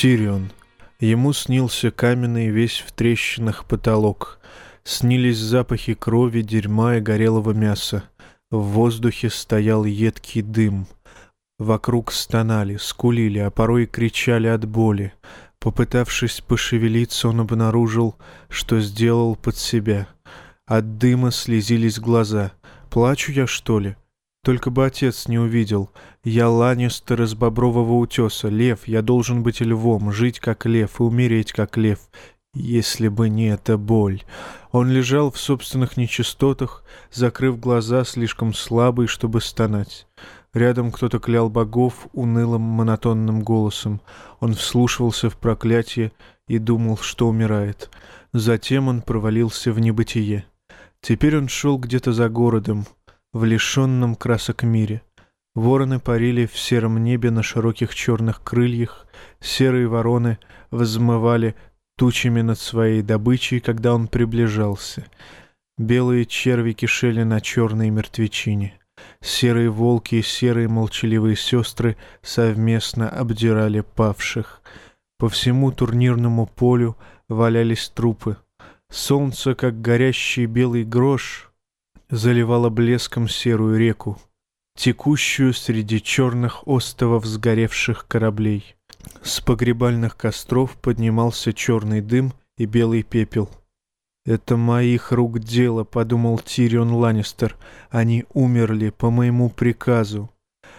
Тирион. Ему снился каменный весь в трещинах потолок. Снились запахи крови, дерьма и горелого мяса. В воздухе стоял едкий дым. Вокруг стонали, скулили, а порой кричали от боли. Попытавшись пошевелиться, он обнаружил, что сделал под себя. От дыма слезились глаза. «Плачу я, что ли?» Только бы отец не увидел. Я Ланнистер из Бобрового утеса, лев, я должен быть львом, жить как лев и умереть как лев. Если бы не эта боль. Он лежал в собственных нечистотах, закрыв глаза, слишком слабый, чтобы стонать. Рядом кто-то клял богов унылым монотонным голосом. Он вслушивался в проклятие и думал, что умирает. Затем он провалился в небытие. Теперь он шел где-то за городом, в лишенном красок мире. Вороны парили в сером небе на широких черных крыльях, серые вороны взмывали тучами над своей добычей, когда он приближался. Белые черви кишели на черной мертвечине. Серые волки и серые молчаливые сестры совместно обдирали павших. По всему турнирному полю валялись трупы. Солнце, как горящий белый грош, заливала блеском серую реку, текущую среди черных остовов сгоревших кораблей. С погребальных костров поднимался черный дым и белый пепел. «Это моих рук дело», — подумал Тирион Ланнистер. «Они умерли по моему приказу».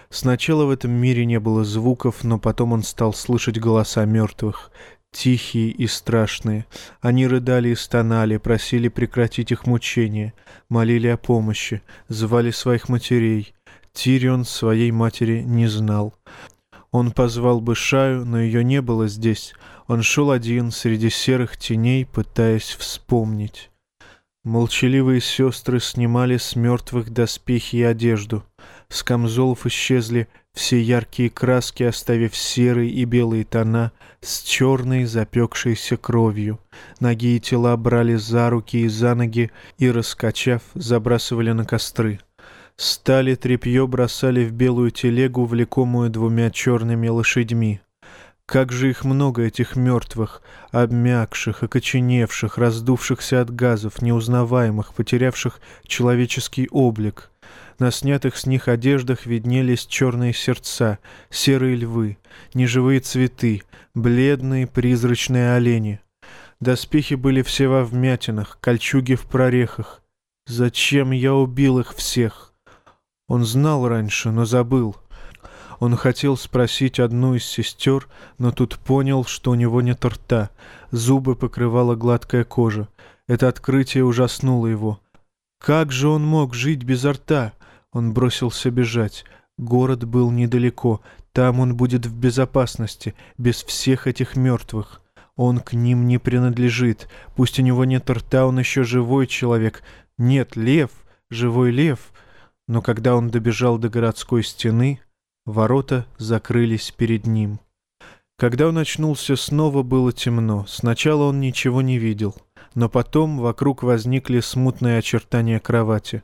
Сначала в этом мире не было звуков, но потом он стал слышать голоса мертвых тихие и страшные. Они рыдали и стонали, просили прекратить их мучения, молили о помощи, звали своих матерей. Тирион своей матери не знал. Он позвал бы Шаю, но ее не было здесь. Он шел один среди серых теней, пытаясь вспомнить. Молчаливые сестры снимали с мертвых доспехи и одежду. С камзолов исчезли все яркие краски, оставив серые и белые тона с черной запекшейся кровью. Ноги и тела брали за руки и за ноги и, раскачав, забрасывали на костры. Стали тряпье бросали в белую телегу, влекомую двумя черными лошадьми. Как же их много, этих мертвых, обмякших, окоченевших, раздувшихся от газов, неузнаваемых, потерявших человеческий облик. На снятых с них одеждах виднелись черные сердца, серые львы, неживые цветы, бледные призрачные олени. Доспехи были все во вмятинах, кольчуги в прорехах. Зачем я убил их всех? Он знал раньше, но забыл. Он хотел спросить одну из сестер, но тут понял, что у него нет рта. Зубы покрывала гладкая кожа. Это открытие ужаснуло его. Как же он мог жить без рта? Он бросился бежать. Город был недалеко. Там он будет в безопасности, без всех этих мертвых. Он к ним не принадлежит. Пусть у него нет рта, он еще живой человек. Нет, лев, живой лев. Но когда он добежал до городской стены, ворота закрылись перед ним. Когда он очнулся, снова было темно. Сначала он ничего не видел но потом вокруг возникли смутные очертания кровати.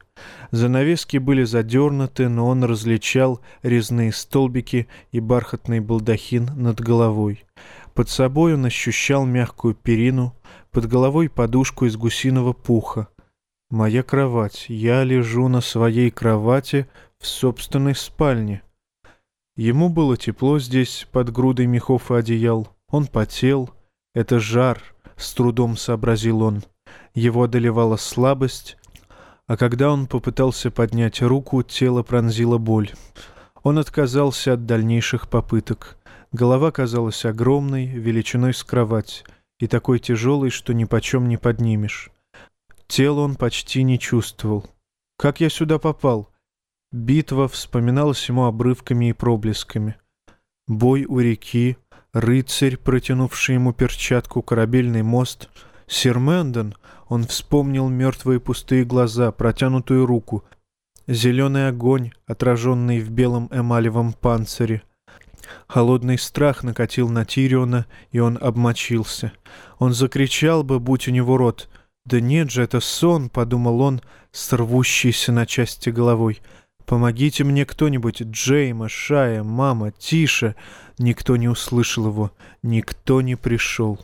Занавески были задернуты, но он различал резные столбики и бархатный балдахин над головой. Под собой он ощущал мягкую перину, под головой подушку из гусиного пуха. «Моя кровать. Я лежу на своей кровати в собственной спальне». Ему было тепло здесь, под грудой мехов и одеял. Он потел. Это жар — с трудом сообразил он. Его одолевала слабость, а когда он попытался поднять руку, тело пронзила боль. Он отказался от дальнейших попыток. Голова казалась огромной, величиной с кровать, и такой тяжелой, что ни почем не поднимешь. Тело он почти не чувствовал. «Как я сюда попал?» Битва вспоминалась ему обрывками и проблесками. Бой у реки, рыцарь, протянувший ему перчатку, корабельный мост. Сир Мэндон, он вспомнил мертвые пустые глаза, протянутую руку, зеленый огонь, отраженный в белом эмалевом панцире. Холодный страх накатил на Тириона, и он обмочился. Он закричал бы, будь у него рот. «Да нет же, это сон», — подумал он, с рвущейся на части головой. «Помогите мне кто-нибудь, Джейма, Шая, мама, тише!» Никто не услышал его, никто не пришел.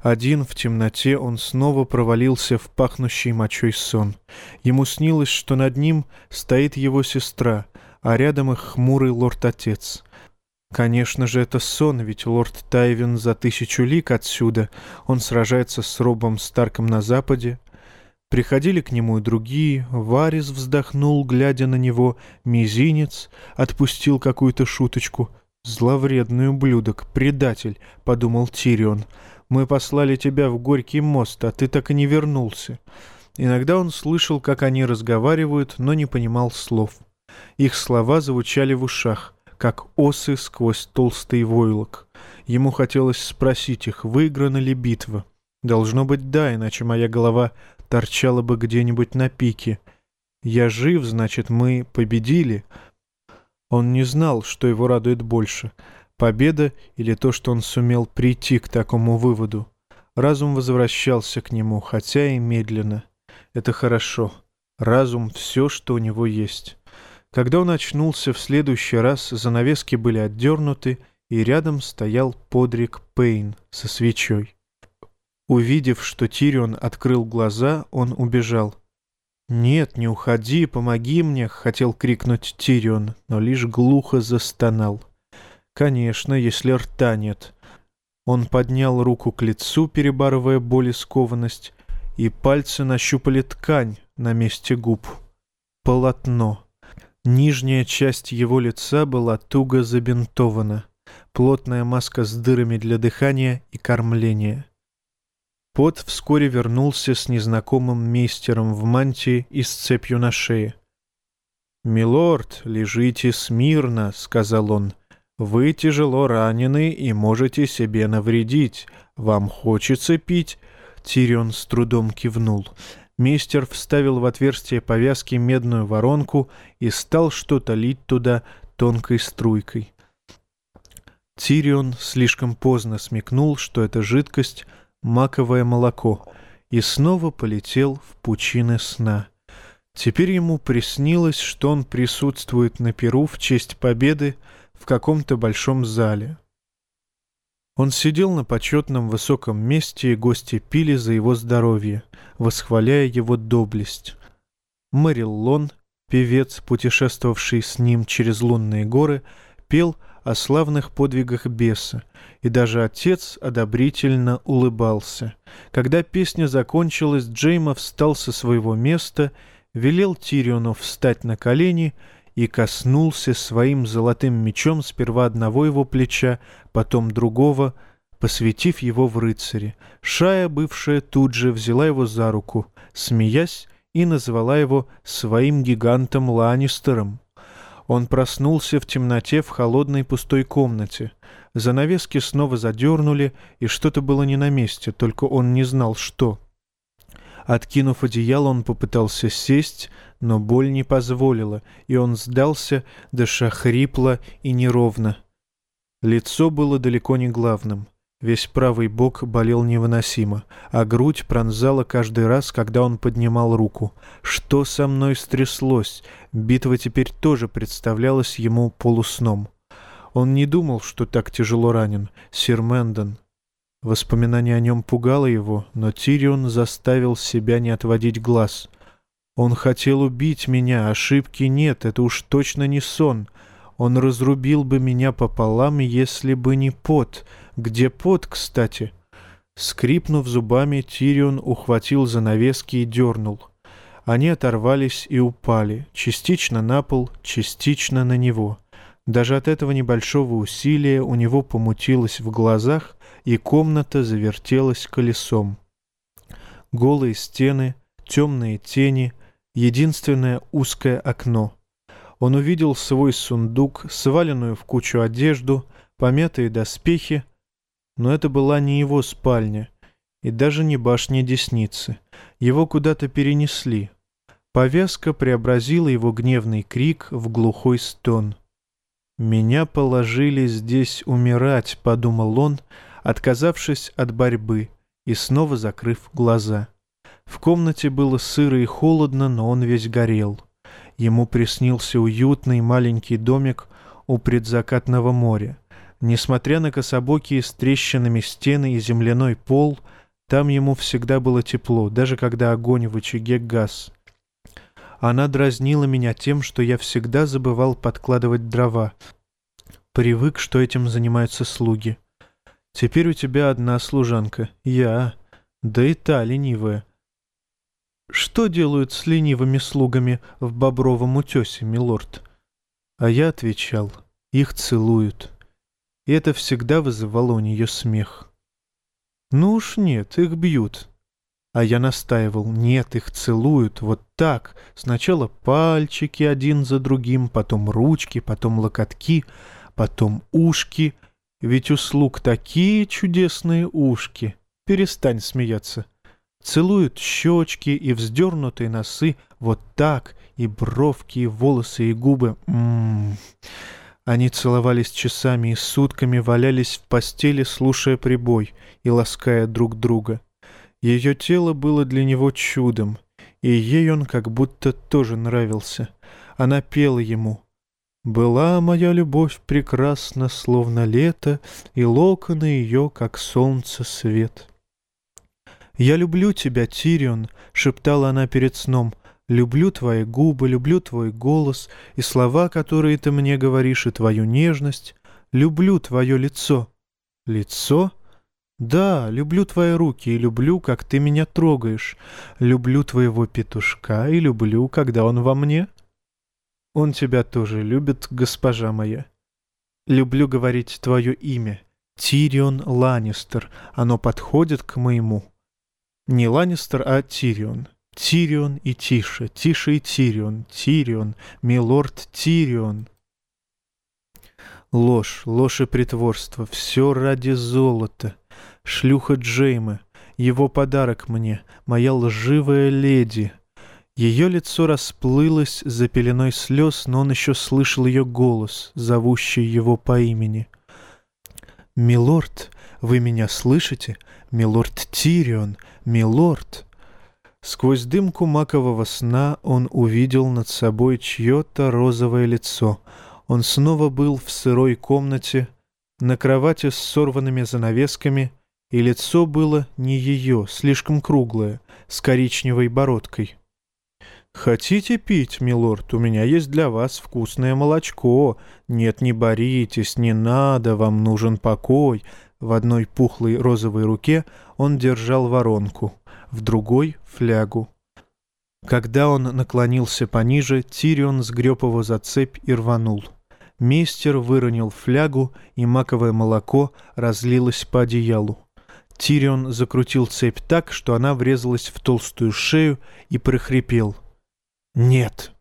Один в темноте он снова провалился в пахнущий мочой сон. Ему снилось, что над ним стоит его сестра, а рядом их хмурый лорд-отец. Конечно же, это сон, ведь лорд Тайвин за тысячу лик отсюда. Он сражается с Робом Старком на западе. Приходили к нему и другие. Варис вздохнул, глядя на него. Мизинец отпустил какую-то шуточку. «Зловредный ублюдок, предатель», — подумал Тирион. Мы послали тебя в Горький мост, а ты так и не вернулся». Иногда он слышал, как они разговаривают, но не понимал слов. Их слова звучали в ушах, как осы сквозь толстый войлок. Ему хотелось спросить их, выиграна ли битва. Должно быть, да, иначе моя голова торчала бы где-нибудь на пике. Я жив, значит, мы победили. Он не знал, что его радует больше — Победа или то, что он сумел прийти к такому выводу? Разум возвращался к нему, хотя и медленно. Это хорошо. Разум — все, что у него есть. Когда он очнулся в следующий раз, занавески были отдернуты, и рядом стоял Подрик Пейн со свечой. Увидев, что Тирион открыл глаза, он убежал. «Нет, не уходи, помоги мне!» — хотел крикнуть Тирион, но лишь глухо застонал. Конечно, если рта нет. Он поднял руку к лицу, перебарывая боль и скованность, и пальцы нащупали ткань на месте губ. Полотно. Нижняя часть его лица была туго забинтована. Плотная маска с дырами для дыхания и кормления. Пот вскоре вернулся с незнакомым мейстером в мантии и с цепью на шее. «Милорд, лежите смирно», — сказал он. Вы тяжело ранены и можете себе навредить. Вам хочется пить?» Тирион с трудом кивнул. Мистер вставил в отверстие повязки медную воронку и стал что-то лить туда тонкой струйкой. Тирион слишком поздно смекнул, что это жидкость — маковое молоко, и снова полетел в пучины сна. Теперь ему приснилось, что он присутствует на Перу в честь победы в каком-то большом зале. Он сидел на почетном высоком месте, и гости пили за его здоровье, восхваляя его доблесть. Мэрил певец, путешествовавший с ним через лунные горы, пел о славных подвигах беса, и даже отец одобрительно улыбался. Когда песня закончилась, Джейма встал со своего места, велел Тириону встать на колени — и коснулся своим золотым мечом сперва одного его плеча, потом другого, посвятив его в рыцаре. Шая, бывшая тут же, взяла его за руку, смеясь, и назвала его своим гигантом Ланнистером. Он проснулся в темноте в холодной пустой комнате. Занавески снова задернули, и что-то было не на месте, только он не знал, что. Откинув одеяло, он попытался сесть, но боль не позволила, и он сдался, дыша хрипло и неровно. Лицо было далеко не главным. Весь правый бок болел невыносимо, а грудь пронзала каждый раз, когда он поднимал руку. Что со мной стряслось? Битва теперь тоже представлялась ему полусном. Он не думал, что так тяжело ранен. Сир Мэндон. Воспоминание о нем пугало его, но Тирион заставил себя не отводить глаз — он хотел убить меня, ошибки нет, это уж точно не сон. Он разрубил бы меня пополам, если бы не пот. Где пот, кстати?» Скрипнув зубами, Тирион ухватил занавески и дернул. Они оторвались и упали, частично на пол, частично на него. Даже от этого небольшого усилия у него помутилось в глазах, и комната завертелась колесом. Голые стены, темные тени, единственное узкое окно. Он увидел свой сундук, сваленную в кучу одежду, помятые доспехи, но это была не его спальня и даже не башня десницы. Его куда-то перенесли. Повязка преобразила его гневный крик в глухой стон. «Меня положили здесь умирать», — подумал он, отказавшись от борьбы и снова закрыв глаза. В комнате было сыро и холодно, но он весь горел. Ему приснился уютный маленький домик у предзакатного моря. Несмотря на кособокие с трещинами стены и земляной пол, там ему всегда было тепло, даже когда огонь в очаге газ. Она дразнила меня тем, что я всегда забывал подкладывать дрова. Привык, что этим занимаются слуги. Теперь у тебя одна служанка. Я. Да и та ленивая. Что делают с ленивыми слугами в бобровом утесе, милорд? А я отвечал. Их целуют. И это всегда вызывало у нее смех. Ну уж нет, их бьют. А я настаивал, нет, их целуют, вот так. Сначала пальчики один за другим, потом ручки, потом локотки, потом ушки. Ведь у слуг такие чудесные ушки. Перестань смеяться. Целуют щечки и вздернутые носы, вот так, и бровки, и волосы, и губы. М -м -м. Они целовались часами и сутками, валялись в постели, слушая прибой и лаская друг друга. Ее тело было для него чудом, и ей он как будто тоже нравился. Она пела ему. «Была моя любовь прекрасна, словно лето, и локоны ее, как солнце, свет». «Я люблю тебя, Тирион», — шептала она перед сном. «Люблю твои губы, люблю твой голос, и слова, которые ты мне говоришь, и твою нежность. Люблю твое лицо». «Лицо?» Да, люблю твои руки и люблю, как ты меня трогаешь. Люблю твоего петушка и люблю, когда он во мне. Он тебя тоже любит, госпожа моя. Люблю говорить твое имя. Тирион Ланнистер. Оно подходит к моему. Не Ланнистер, а Тирион. Тирион и Тише, Тише и Тирион, Тирион, милорд Тирион. Ложь, ложь и притворство, все ради золота — шлюха Джеймы, его подарок мне, моя лживая леди. Ее лицо расплылось за пеленой слез, но он еще слышал ее голос, зовущий его по имени. «Милорд, вы меня слышите? Милорд Тирион, милорд!» Сквозь дымку макового сна он увидел над собой чье-то розовое лицо. Он снова был в сырой комнате, на кровати с сорванными занавесками — и лицо было не ее, слишком круглое, с коричневой бородкой. «Хотите пить, милорд? У меня есть для вас вкусное молочко. Нет, не боритесь, не надо, вам нужен покой». В одной пухлой розовой руке он держал воронку, в другой — флягу. Когда он наклонился пониже, Тирион сгреб его за цепь и рванул. Мейстер выронил флягу, и маковое молоко разлилось по одеялу. Тирион закрутил цепь так, что она врезалась в толстую шею и прохрипел. «Нет!»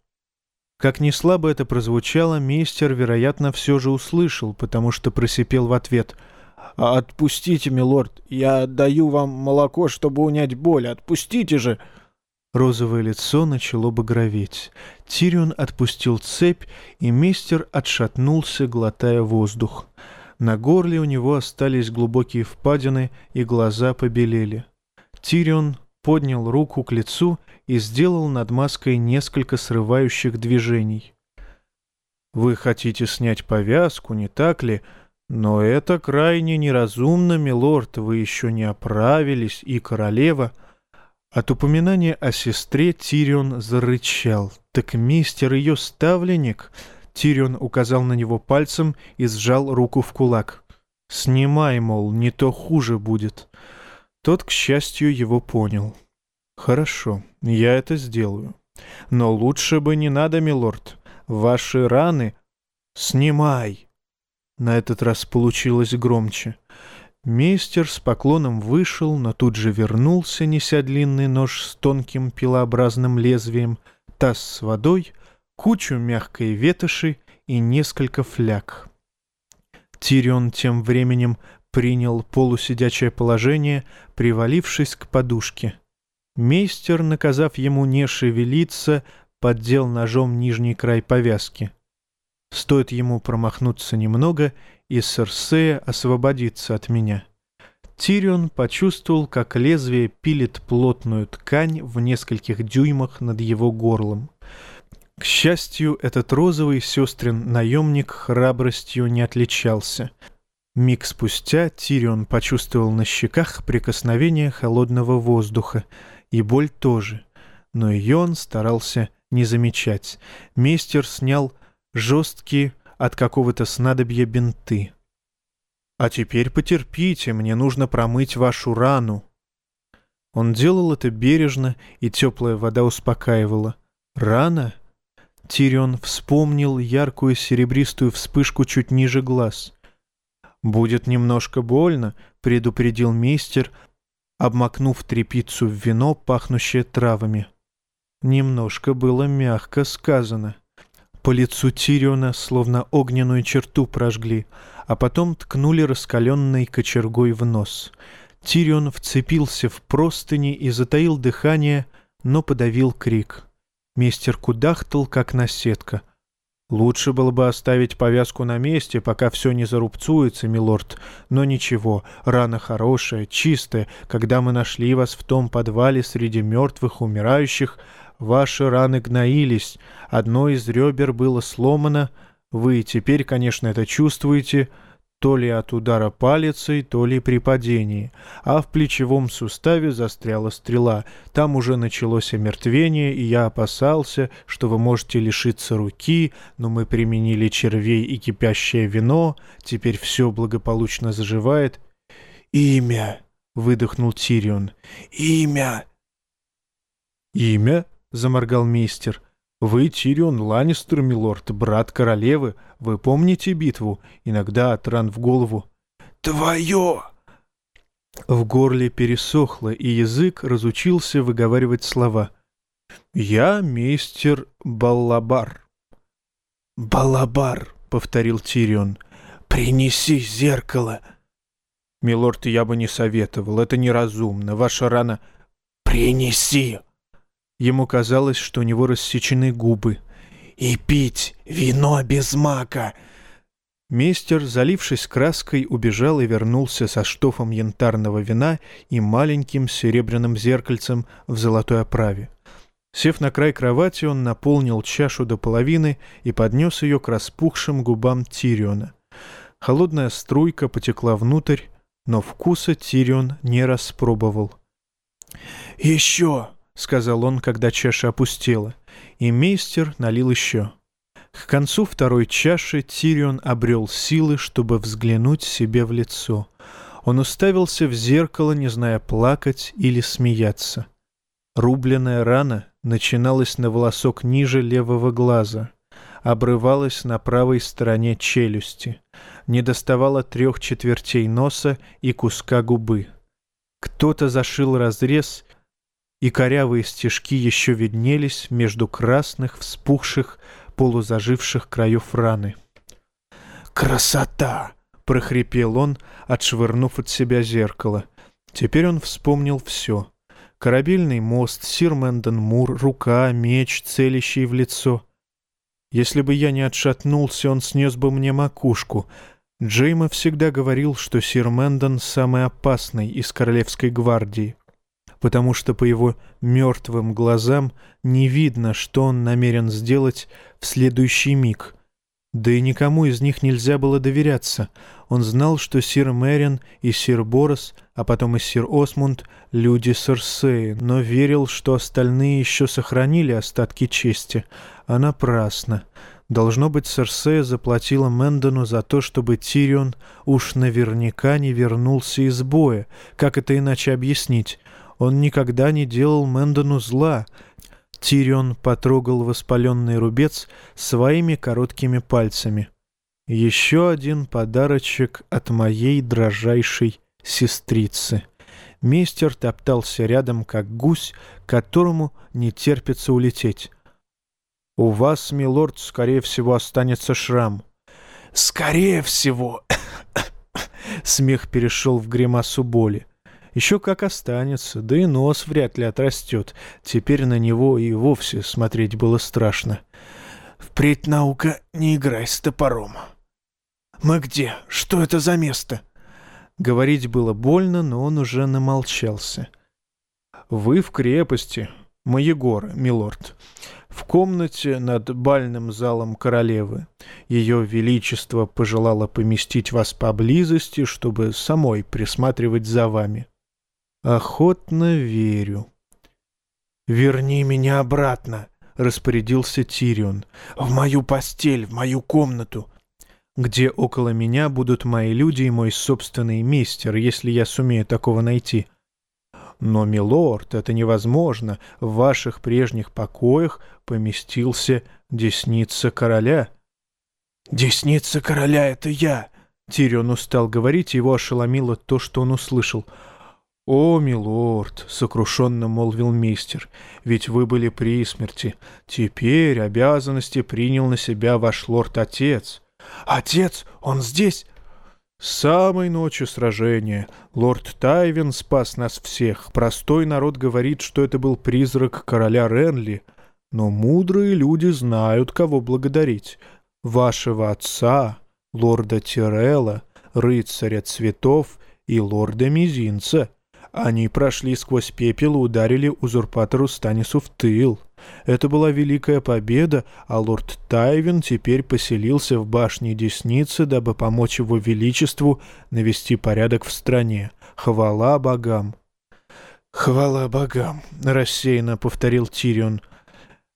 Как ни слабо это прозвучало, мейстер, вероятно, все же услышал, потому что просипел в ответ. «Отпустите, милорд, я отдаю вам молоко, чтобы унять боль, отпустите же!» Розовое лицо начало багроветь. Тирион отпустил цепь, и мейстер отшатнулся, глотая воздух. На горле у него остались глубокие впадины, и глаза побелели. Тирион поднял руку к лицу и сделал над маской несколько срывающих движений. «Вы хотите снять повязку, не так ли? Но это крайне неразумно, милорд, вы еще не оправились, и королева...» От упоминания о сестре Тирион зарычал. «Так мистер ее ставленник...» Тирион указал на него пальцем и сжал руку в кулак. «Снимай, мол, не то хуже будет». Тот, к счастью, его понял. «Хорошо, я это сделаю. Но лучше бы не надо, милорд. Ваши раны... Снимай!» На этот раз получилось громче. Мейстер с поклоном вышел, но тут же вернулся, неся длинный нож с тонким пилообразным лезвием, таз с водой — кучу мягкой ветоши и несколько фляг. Тирион тем временем принял полусидячее положение, привалившись к подушке. Мейстер, наказав ему не шевелиться, поддел ножом нижний край повязки. Стоит ему промахнуться немного, и Серсея освободится от меня. Тирион почувствовал, как лезвие пилит плотную ткань в нескольких дюймах над его горлом. К счастью, этот розовый сестрин наемник храбростью не отличался. Миг спустя Тирион почувствовал на щеках прикосновение холодного воздуха, и боль тоже, но ее он старался не замечать. Мейстер снял жесткие от какого-то снадобья бинты. «А теперь потерпите, мне нужно промыть вашу рану». Он делал это бережно, и теплая вода успокаивала. «Рана?» Тирион вспомнил яркую серебристую вспышку чуть ниже глаз. «Будет немножко больно», — предупредил мейстер, обмакнув трепицу в вино, пахнущее травами. Немножко было мягко сказано. По лицу Тириона словно огненную черту прожгли, а потом ткнули раскаленной кочергой в нос. Тирион вцепился в простыни и затаил дыхание, но подавил крик. Мистер кудахтал, как наседка. «Лучше было бы оставить повязку на месте, пока все не зарубцуется, милорд. Но ничего, рана хорошая, чистая. Когда мы нашли вас в том подвале среди мертвых, умирающих, Ваши раны гноились, одно из ребер было сломано. Вы теперь, конечно, это чувствуете, то ли от удара палицей, то ли при падении. А в плечевом суставе застряла стрела. Там уже началось омертвение, и я опасался, что вы можете лишиться руки, но мы применили червей и кипящее вино, теперь все благополучно заживает. «Имя!» — выдохнул Тирион. «Имя!» «Имя?» — заморгал мистер. «Вы Тирион Ланнистер, милорд, брат королевы. Вы помните битву? Иногда от ран в голову». «Твое!» В горле пересохло, и язык разучился выговаривать слова. «Я мистер Баллабар». «Баллабар», — повторил Тирион. «Принеси зеркало». «Милорд, я бы не советовал. Это неразумно. Ваша рана...» «Принеси!» Ему казалось, что у него рассечены губы. «И пить вино без мака!» Мистер, залившись краской, убежал и вернулся со штофом янтарного вина и маленьким серебряным зеркальцем в золотой оправе. Сев на край кровати, он наполнил чашу до половины и поднес ее к распухшим губам Тириона. Холодная струйка потекла внутрь, но вкуса Тирион не распробовал. «Еще!» — сказал он, когда чаша опустела, и мейстер налил еще. К концу второй чаши Тирион обрел силы, чтобы взглянуть себе в лицо. Он уставился в зеркало, не зная плакать или смеяться. Рубленная рана начиналась на волосок ниже левого глаза, обрывалась на правой стороне челюсти, не доставала трех четвертей носа и куска губы. Кто-то зашил разрез и корявые стежки еще виднелись между красных, вспухших, полузаживших краев раны. «Красота!» — прохрипел он, отшвырнув от себя зеркало. Теперь он вспомнил все. Корабельный мост, сир Мэндон Мур, рука, меч, целящий в лицо. Если бы я не отшатнулся, он снес бы мне макушку. Джейма всегда говорил, что сир Мэндон самый опасный из Королевской гвардии потому что по его мертвым глазам не видно, что он намерен сделать в следующий миг. Да и никому из них нельзя было доверяться. Он знал, что сир Мэрин и сир Борос, а потом и сир Осмунд — люди Серсеи, но верил, что остальные еще сохранили остатки чести, а напрасно. Должно быть, Серсея заплатила Мэндону за то, чтобы Тирион уж наверняка не вернулся из боя. Как это иначе объяснить? Он никогда не делал Мэндону зла. Тирион потрогал воспаленный рубец своими короткими пальцами. Еще один подарочек от моей дрожайшей сестрицы. Мистер топтался рядом, как гусь, которому не терпится улететь. «У вас, милорд, скорее всего, останется шрам». «Скорее всего!» Смех перешел в гримасу боли. Еще как останется, да и нос вряд ли отрастет. Теперь на него и вовсе смотреть было страшно. Впредь наука не играй с топором. Мы где? Что это за место? Говорить было больно, но он уже намолчался. Вы в крепости, Маегора, милорд. В комнате над бальным залом королевы. Ее Величество пожелало поместить вас поблизости, чтобы самой присматривать за вами. Охотно верю. «Верни меня обратно», — распорядился Тирион. «В мою постель, в мою комнату, где около меня будут мои люди и мой собственный мистер, если я сумею такого найти». Но, милорд, это невозможно. В ваших прежних покоях поместился десница короля. «Десница короля — это я!» Тирион устал говорить, его ошеломило то, что он услышал. «О, милорд!» — сокрушенно молвил мистер. «Ведь вы были при смерти. Теперь обязанности принял на себя ваш лорд-отец». «Отец? Он здесь?» С самой ночи сражения лорд Тайвин спас нас всех. Простой народ говорит, что это был призрак короля Ренли. Но мудрые люди знают, кого благодарить. Вашего отца, лорда Тирелла, рыцаря цветов и лорда Мизинца. Они прошли сквозь пепел и ударили узурпатору Станису в тыл. Это была великая победа, а лорд Тайвин теперь поселился в башне Десницы, дабы помочь его величеству навести порядок в стране. Хвала богам! «Хвала богам!» — рассеянно повторил Тирион.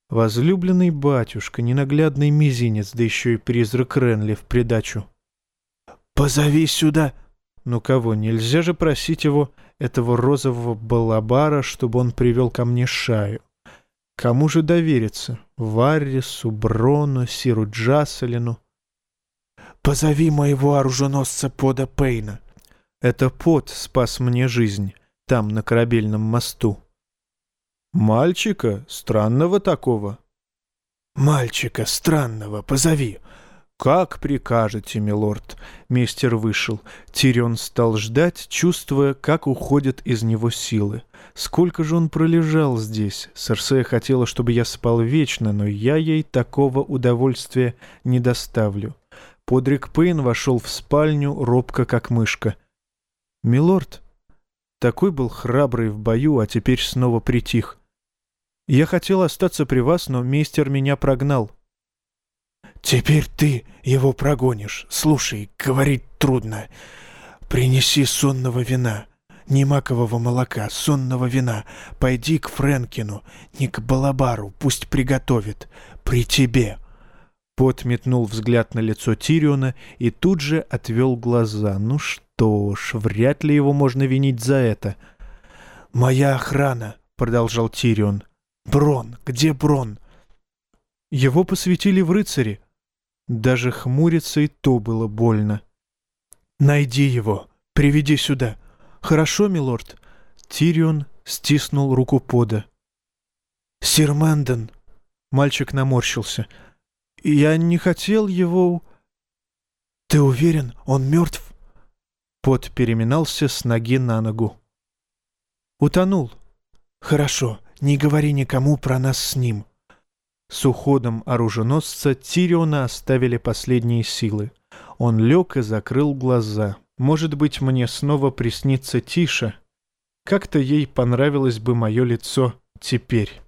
«Возлюбленный батюшка, ненаглядный мизинец, да еще и призрак Ренли в придачу». «Позови сюда!» «Ну кого, нельзя же просить его, этого розового балабара, чтобы он привел ко мне шаю?» Кому же довериться? Варрису, Брону, Сиру Джаселину? «Позови моего оруженосца Пода Пейна». Это Под спас мне жизнь, там, на корабельном мосту. «Мальчика? Странного такого?» «Мальчика странного, позови. «Как прикажете, милорд?» Мистер вышел. Тирион стал ждать, чувствуя, как уходят из него силы. Сколько же он пролежал здесь? Серсея хотела, чтобы я спал вечно, но я ей такого удовольствия не доставлю. Подрик Пейн вошел в спальню, робко как мышка. «Милорд, такой был храбрый в бою, а теперь снова притих. Я хотел остаться при вас, но мистер меня прогнал». «Теперь ты его прогонишь. Слушай, говорить трудно. Принеси сонного вина, не макового молока, сонного вина. Пойди к Френкину, не к Балабару, пусть приготовит. При тебе». Пот метнул взгляд на лицо Тириона и тут же отвел глаза. «Ну что ж, вряд ли его можно винить за это». «Моя охрана», — продолжал Тирион. «Брон, где Брон?» «Его посвятили в рыцари», даже хмуриться и то было больно. «Найди его, приведи сюда. Хорошо, милорд?» Тирион стиснул руку пода. «Сир Мэндон!» Мальчик наморщился. «Я не хотел его...» «Ты уверен, он мертв?» Пот переминался с ноги на ногу. «Утонул». «Хорошо, не говори никому про нас с ним. С уходом оруженосца Тириона оставили последние силы. Он лег и закрыл глаза. Может быть, мне снова приснится Тиша? Как-то ей понравилось бы мое лицо теперь.